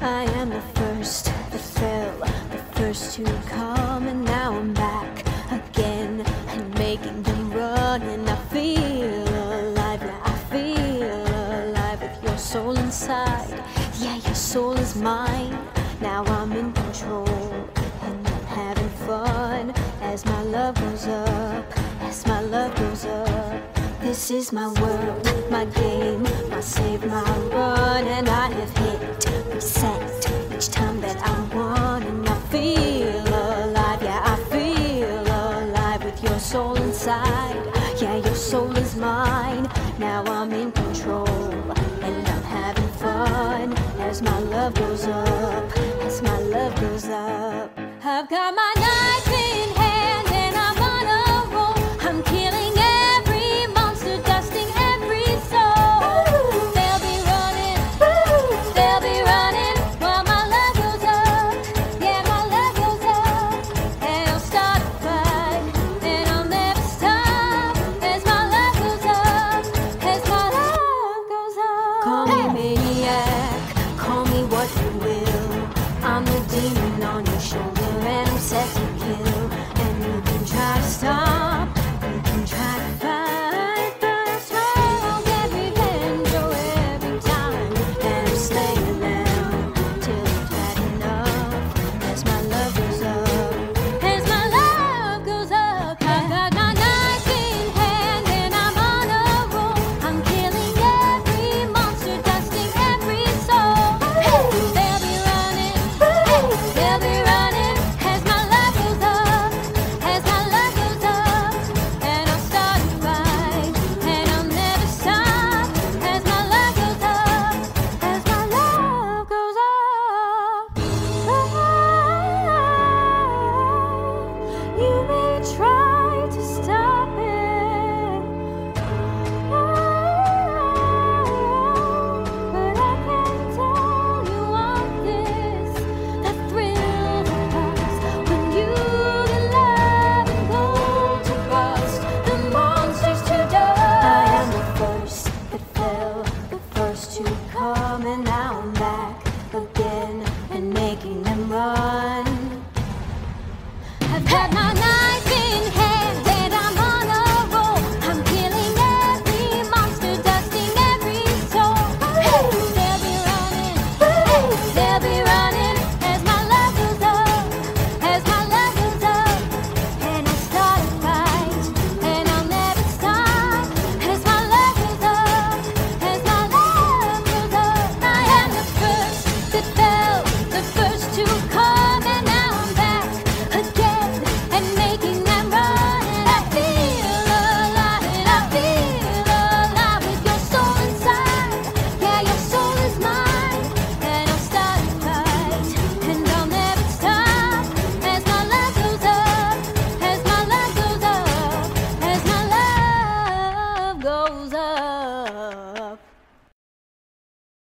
I am the first that fell, the first to come, and now I'm back again and making them run. And I feel alive, yeah, I feel alive with your soul inside. Yeah, your soul is mine. Now I'm in control and I'm having fun as my love goes up, as my love goes up. This is my world, my game, my save, my run, and I have Now I'm in control, and I'm having fun as my love goes up, as my love goes up. I've got my you the first to come.